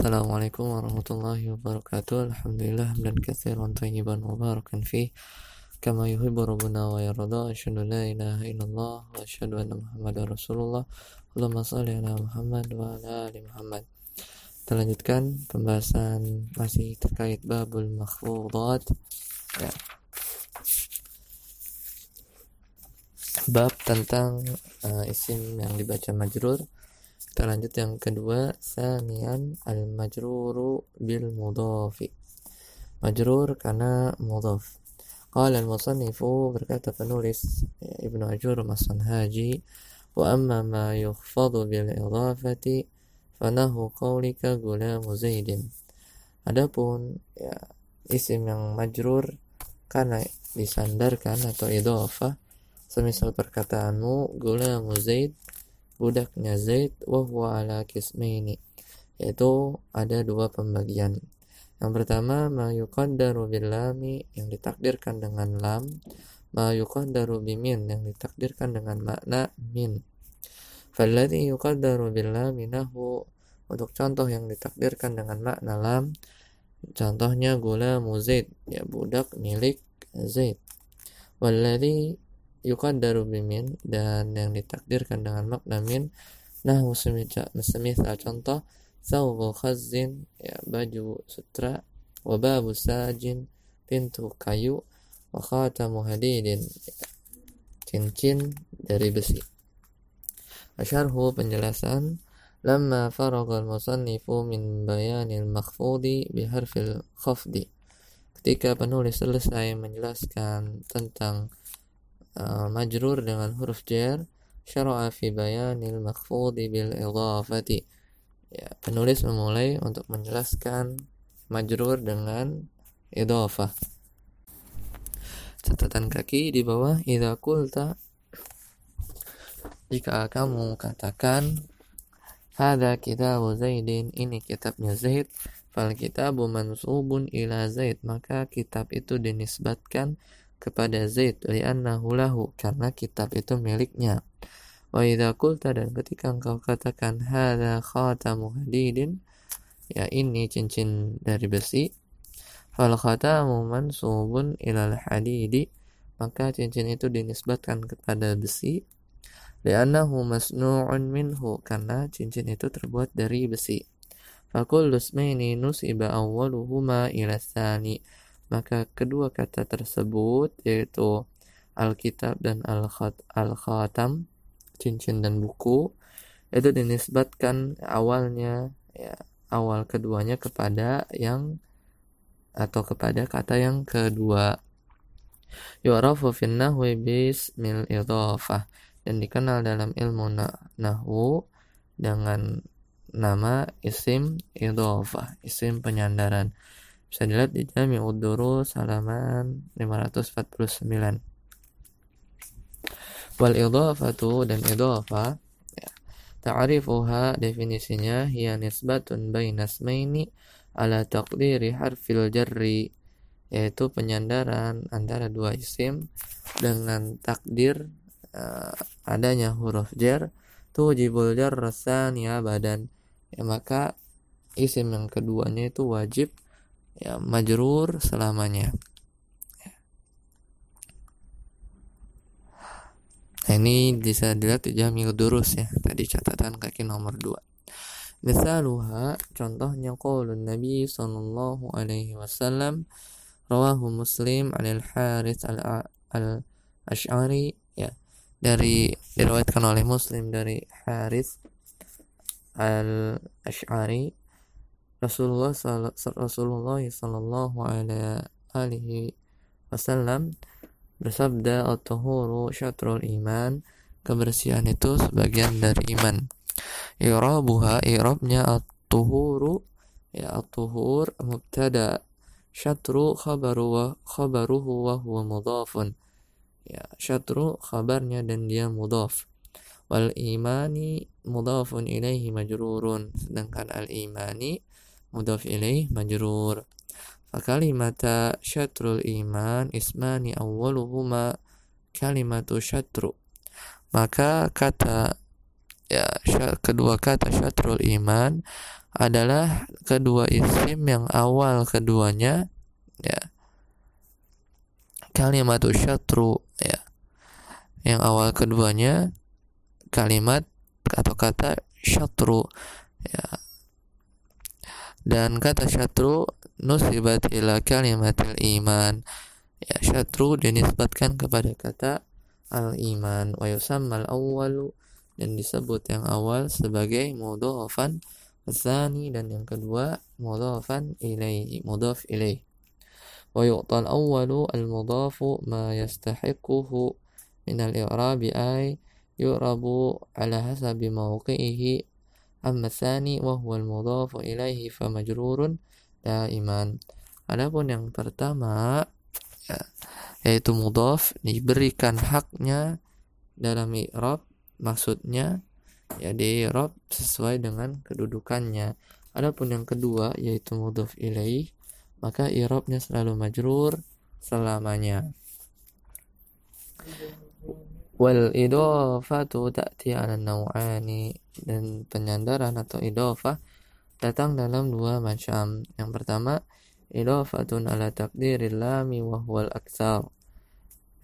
Assalamualaikum warahmatullahi wabarakatuh. Alhamdulillah hamdan katsiran tayyiban mubarakan fih kama yuhibbu rabbuna wa yarda. Asyhadu la ilaha illallah wa asyhadu anna Muhammadar Rasulullah. Allahumma shalli ala Muhammad wa ala ali Muhammad. Kita lanjutkan pembahasan masih terkait babul makhfudat. Ya. Bab tentang uh, isim yang dibaca majrur kita lanjut yang kedua, sanian al-majruru bil mudhafi. Majrur karena mudhaf. Qala al-musannifu berkata penulis Ibnu Ajur Masan Haji wa amma ma yukhfadu bil idhafati fanahu qawlika gulamu Zaidin. Adapun ya isim yang majrur karena disandarkan atau idhafah semisal perkataanmu gulamu Zaid budaknya Zaid wahwa ala kismaini. Yaitu ada dua pembagian. Yang pertama ma yuqaddaru bil lami yang ditakdirkan dengan lam yuqaddaru bimin yang ditakdirkan dengan makna min. Falladhi yuqaddaru bil lami nahu untuk contoh yang ditakdirkan dengan makna lam contohnya gula Zaid ya budak milik Zaid. Walladhi yuqaddaru bimin dan yang ditakdirkan dengan makna min semisal, semisal contoh saubu khazzin ya baju sutra wa babu sajin pintu kayu wa khatamu hadidin cincin dari besi. Asyarhu penjelasan Lama faragha al-musannifu min bayanil makhfudi biharfil khafdi. Ketika penulis selesai menjelaskan tentang uh, majrur dengan huruf jar syara'a fi bayanil makhfudi bil idhafati. Ya penulis memulai untuk menjelaskan majrur dengan idhafah. Catatan kaki di bawah idza qulta jika kamu katakan hada kitabu Zaidin ini kitabnya Zaid. Fal kitabu mansubun ila Zaid maka kitab itu dinisbatkan kepada Zaid li'annahu lahu karena kitab itu miliknya. Wa idza qulta dan ketika engkau katakan hadza khatamu hadidin ya ini cincin dari besi fal khatamu mansubun ilal hadidi maka cincin itu dinisbatkan kepada besi li'annahu masnu'un minhu karena cincin itu terbuat dari besi. Fakul lusmaini nusiba awwaluhuma ila tsani maka kedua kata tersebut yaitu Alkitab dan Al-Khatam, cincin dan buku, itu dinisbatkan awalnya ya awal keduanya kepada yang atau kepada kata yang kedua. Yu'rafu fin nahwi bismil idhafah dan dikenal dalam ilmu nahwu dengan nama isim idhafah, isim penyandaran. Bisa dilihat di Jami'ud Durus halaman 549. Wal idhafatu dan idhafa ya. Ta'rifuha definisinya hiya nisbatun baina ismaini ala taqdiri harfil jarri yaitu penyandaran antara dua isim dengan takdir uh, adanya huruf jar tujibul jar rasani abadan ya maka isim yang keduanya itu wajib ya majrur selamanya Nah, ini bisa dilihat di Jamil Durus ya. Tadi catatan kaki nomor 2. Misaluha contohnya qaulun Nabi sallallahu alaihi wasallam rawahu Muslim al Harits al al Ash'ari ya dari diriwayatkan oleh Muslim dari Harits al Ash'ari Rasulullah Rasulullah sallallahu alaihi wasallam bersabda at-tuhuru syatrul iman. Kebersihan itu sebagian dari iman. I'rabuha i'rabnya at-tuhuru ya at-tuhur mubtada. Syatru khabaru wa khabaruhu wa huwa mudhafun. Ya syatru khabarnya dan dia mudhaf. Wal imani mudhafun ilaihi majrurun. Sedangkan al imani mudhaf ilaih majrur fakalimata syatrul iman ismani awwaluhuma kalimatu syatru. Maka kata ya kedua kata syatrul iman adalah kedua isim yang awal keduanya ya kalimat syatru ya. Yang awal keduanya kalimat atau kata syatru ya dan kata syatru nusibat ila kalimatil iman. Ya syatru dinisbatkan kepada kata al-iman. Wa yusammal awwalu dan disebut yang awal sebagai mudhafan Zani dan yang kedua mudhafan ilaihi mudhaf ilaih wa yu'tal awwalu al mudhafu ma yastahiquhu min al i'rabi ay yu'rabu ala hasabi mawqi'ihi huwa al mudhafu ilaihi fa majrurun daiman adapun yang pertama ya, yaitu mudhaf diberikan haknya dalam i'rab maksudnya ya di i'rab sesuai dengan kedudukannya. Adapun yang kedua yaitu mudhaf ilaih maka i'rabnya selalu majrur selamanya wal idofatu ta'ti 'ala naw'ani. Dan penyandaran atau idofah datang dalam dua macam. Yang pertama idofatun ala takdiril lami wa huwal aksar.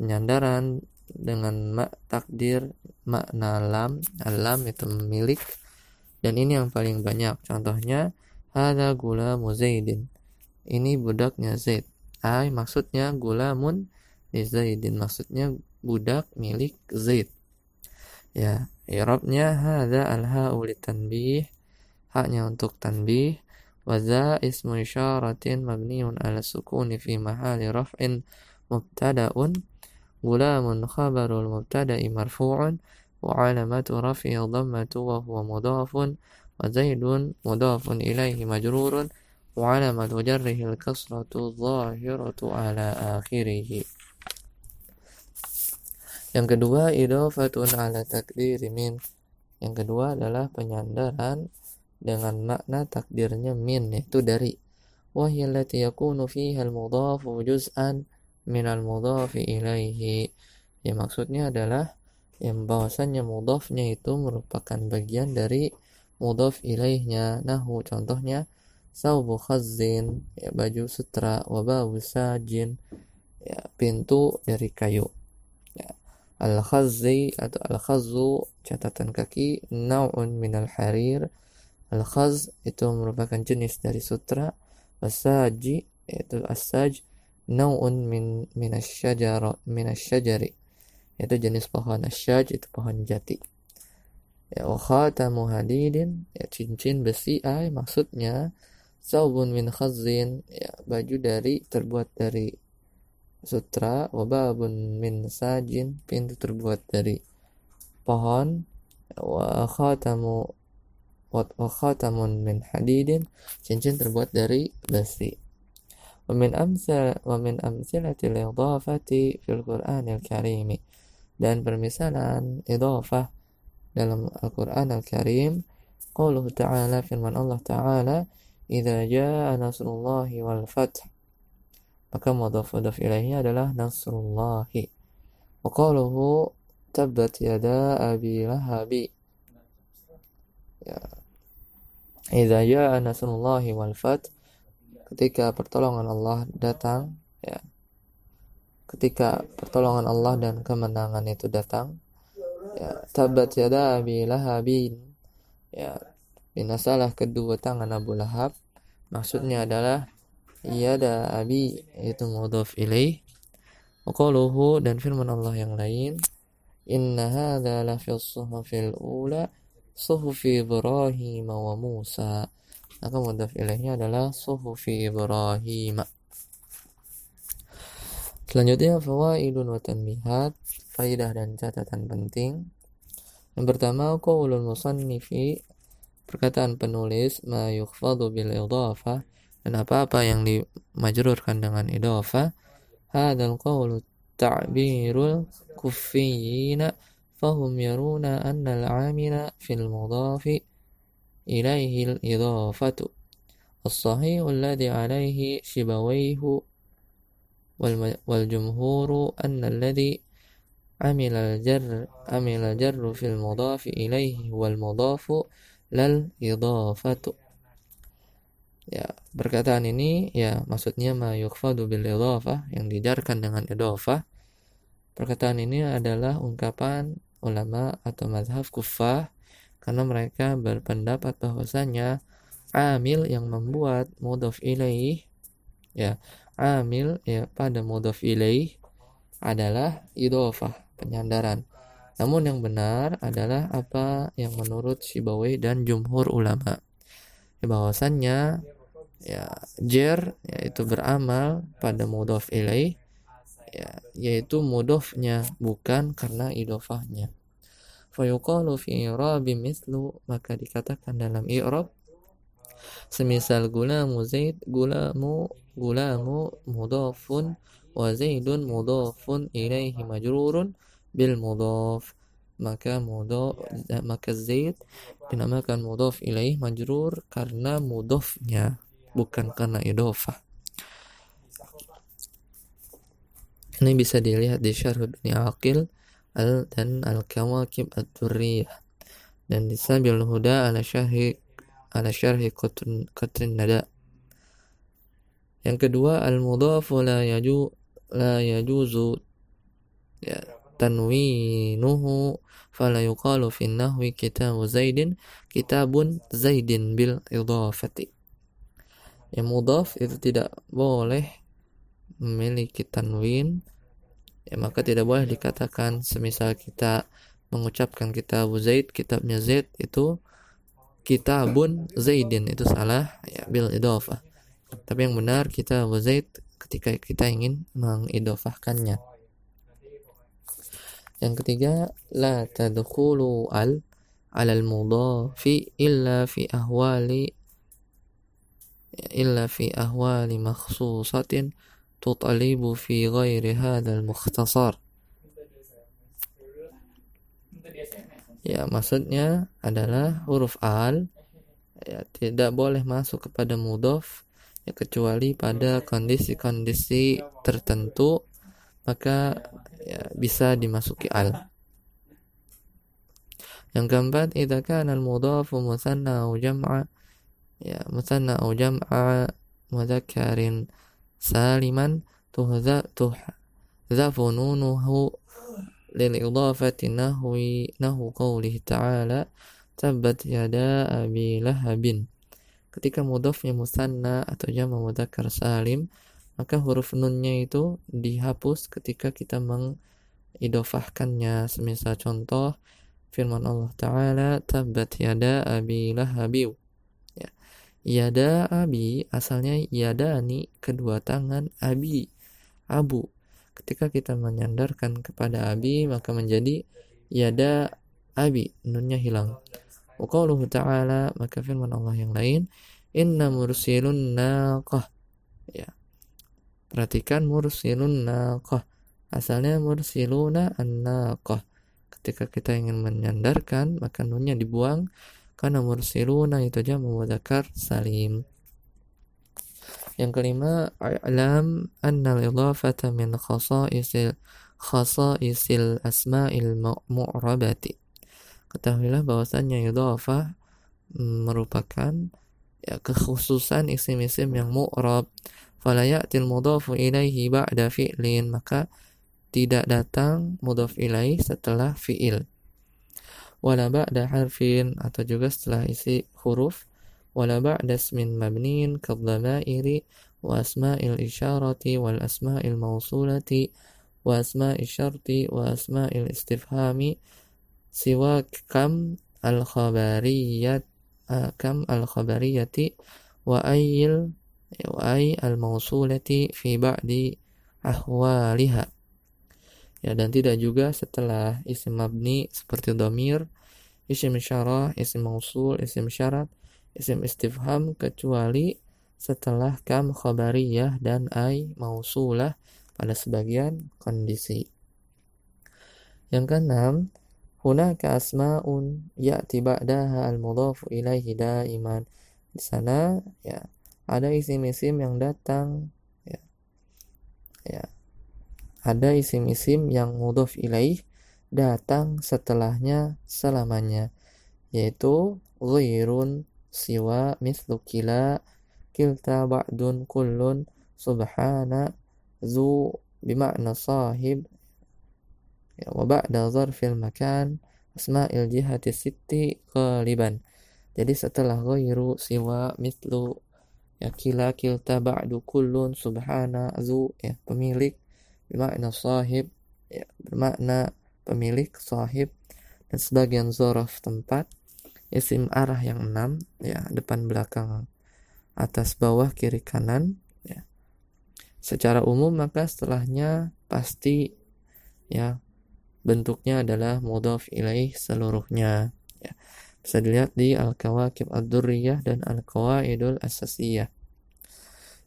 Penyandaran dengan mak takdir makna lam. Alam itu milik. Dan ini yang paling banyak. Contohnya ada gula muzaidin ini budaknya Zaid. Ay maksudnya gulamun di Zaidin. Maksudnya budak milik Zaid ya Irabnya hada al-ha'u tanbih haknya untuk tanbih waza ismu isyaratin mabniun ala sukuni fi mahali raf'in mubtada'un غلام خبر المبتدأ مرفوع وعلامة رفعه ضمة وهو مضاف وزيد مضاف إليه مجرور وعلامة جره الكسرة الظاهرة على آخره Yang kedua, idofatun ala takdiri min. Yang kedua adalah penyandaran dengan makna takdirnya min, yaitu dari. Wahiyallati yakunu fiha al-mudhafu juz'an minal mudhafi ilaihi ya maksudnya adalah yang bahwasannya mudhafnya itu merupakan bagian dari mudhaf ilaihnya nahu contohnya saubu khazzin ya baju sutra wa babu sajin ya pintu dari kayu ya al khazzi atau al khazzu catatan kaki naun minal harir. Al khaz itu merupakan jenis dari sutra. Wasaji yaitu asaj nau'un min minasyajara minasyajari yaitu jenis pohon asyaj itu pohon jati. Ya wa khatamu ya cincin besi ay maksudnya saubun min khazin ya baju dari terbuat dari sutra wababun min sajin pintu terbuat dari pohon wa khatamu wa min hadidin cincin terbuat dari besi. Wa min amsal wa min amsilati idhafati fil qur'anil karim dan permisalan idhafah dalam Al-Qur'an Al-Karim qauluhu ta'ala firman Allah ta'ala idza jaa nasrullahi wal fath maka mudhaf mudhaf ilaihi adalah nasrullahi. Wa qauluhu tabbat yada abi lahabi. Ya. Idza jaa nasrullahi wal fath ketika pertolongan Allah datang ya. Ketika pertolongan Allah dan kemenangan itu datang ya. Tabat yada abi lahabin ya. Binasalah kedua tangan Abu Lahab maksudnya adalah yada abi itu mudhaf ilaih Waqaluhu dan firman Allah yang lain Inna hadha la fi suhufil ula suhufi Ibrahim wa Musa. Maka mudhaf ilaihnya adalah suhufi Ibrahim selanjutnya fawaidun wa tanbihat faidah dan catatan penting. Yang pertama qaulul musannifi perkataan penulis ma yukhfadu bil idhafah dan apa-apa yang dimajrurkan dengan idhafah hadzal qawlu ta'birul kuffiyina fahum yaruna anna al-amila fil mudhafi إليه الإضافة الصحيح الذي عليه شبويه والجمهور أن الذي عمل الجر عمل الجر في المضاف إليه هو المضاف ya perkataan ini ya maksudnya ma yukhfadu bil idhafah yang dijarkan dengan idhafah. Perkataan ini adalah ungkapan ulama atau mazhab kufah karena mereka berpendapat bahwasanya amil yang membuat mudhof ilaih ya amil ya pada mudhof ilaih adalah idhafah penyandaran. Namun yang benar adalah apa yang menurut Sibawi dan jumhur ulama. Ya, Bahwasannya ya jer yaitu beramal pada mudhof ilaih ya yaitu mudhofnya bukan karena idofahnya fayuqalu fi i'rabi mislu maka dikatakan dalam i'rab semisal gulamu zaid gulamu gulamu mudhafun wa zaidun mudhafun ilaihi majrurun bil mudhaf maka mudhaf maka zaid dinamakan mudhaf ilaih majrur karena mudhafnya bukan karena idofah. Ini bisa dilihat di Syarh Ibn Aqil al dan Al-Kawakib Ad-Durriyah dan di Sabil Huda ala Syarhi ala Syarhi Qatrin Nada. Yang kedua al-mudhafu la yaju la yajuzu ya tanwinuhu fala yuqalu fi nahwi kitabu Zaidin kitabun Zaidin bil idafati yang mudhaf itu tidak boleh memiliki tanwin. Ya maka tidak boleh dikatakan semisal kita mengucapkan kitab Zaid kitabnya Zaid itu kitabun Zaidin itu salah ya bil idofah tapi yang benar kita Zaid ketika kita ingin mengidofahkannya yang ketiga la tadkhulu al al mudhafi illa fi ahwali illa fi ahwali makhsusatin tutalibu fi ghairi hadzal mukhtasar ya maksudnya adalah huruf al ya, tidak boleh masuk kepada mudhof ya, kecuali pada kondisi-kondisi tertentu maka ya, bisa dimasuki al. Yang keempat idza kana al mudhafu musanna au jam'a ya مثنى أو جمع مذكر سالما تهذف نونه للإضافة نحو نحو قوله تعالى تبت يدا أبي لهب ketika mudhafnya musanna atau jama mudzakkar salim maka huruf nunnya itu dihapus ketika kita mengidofahkannya semisal contoh firman Allah taala tabat yada abi lahabi Yada abi asalnya yadani kedua tangan abi abu. Ketika kita menyandarkan kepada abi maka menjadi yada abi nunnya hilang. Waqaluhu ta'ala maka firman Allah yang lain inna mursilun naqah ya. Perhatikan mursilun naqah. Asalnya mursiluna an-naqah. Ketika kita ingin menyandarkan maka nunnya dibuang karena mursiluna itu aja mudzakkar salim. Yang kelima i'lam anna al-idhafata min khasa'isil khasa'isil asma'il mu'rabati. Ketahuilah bahwasannya idhafah merupakan ya, kekhususan isim-isim yang mu'rab. Fala ya'til mudhafu ilaihi ba'da fi'lin maka tidak datang mudhaf ilaih setelah fi'il wala ba'da harfin atau juga setelah isi huruf wala ba'da ismin mabnin kadzamairi wa asma'il isyarati wal asma'il mausulati wa asma'il syarti wa asma'il istifhami siwa kam al khabariyat kam al khabariyati wa ayil wa ay al mausulati fi ba'di ahwaliha ya dan tidak juga setelah isim mabni seperti domir isim syarah, isim mausul, isim syarat, isim istifham kecuali setelah kam khabariyah dan ai mausulah pada sebagian kondisi. Yang keenam, hunaka asmaun ya'ti ba'daha al-mudhafu ilaihi daiman. Di sana ya ada isim-isim yang datang ya. Ya. Ada isim-isim yang mudhaf ilaih datang setelahnya selamanya yaitu ghairun siwa mislu kila kilta ba'dun kullun subhana zu bima'na sahib ya, wa ba'da zarfil makan asma'il jihati sitti qaliban jadi setelah ghairu siwa mislu ya kila kilta ba'du kullun subhana zu ya pemilik bermakna sahib ya bermakna pemilik sahib dan sebagian zorof tempat isim arah yang enam ya depan belakang atas bawah kiri kanan ya secara umum maka setelahnya pasti ya bentuknya adalah mudhaf ilaih seluruhnya ya bisa dilihat di Al-Kawakib Ad-Durriyah dan Al-Qawaidul Asasiyah.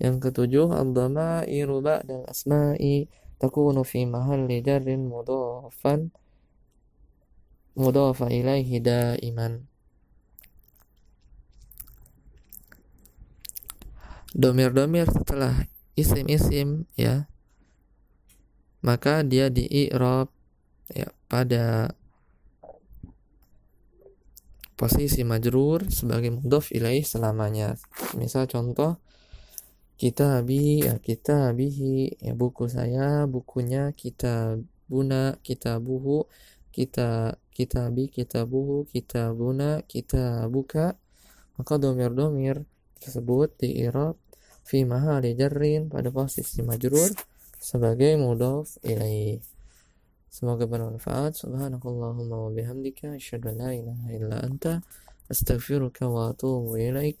Yang ketujuh, Ad-Dhamairu ba'dal asma'i takunu fi mahalli jarrin mudhafan mudhafa ilaihi daiman. Domir-domir setelah isim-isim ya maka dia di i'rab ya pada posisi majrur sebagai mudhof ilaih selamanya. Misal contoh kita bi ya kita bihi ya buku saya bukunya kita buna kita buhu kita kita bi kita buhu kita buna kita buka maka domir domir tersebut di irab fi mahali jarrin pada posisi majrur sebagai mudhof ilaih Semoga bermanfaat. Subhanakallahumma wa bihamdika asyhadu an la ilaha illa anta astaghfiruka wa atubu ilaik.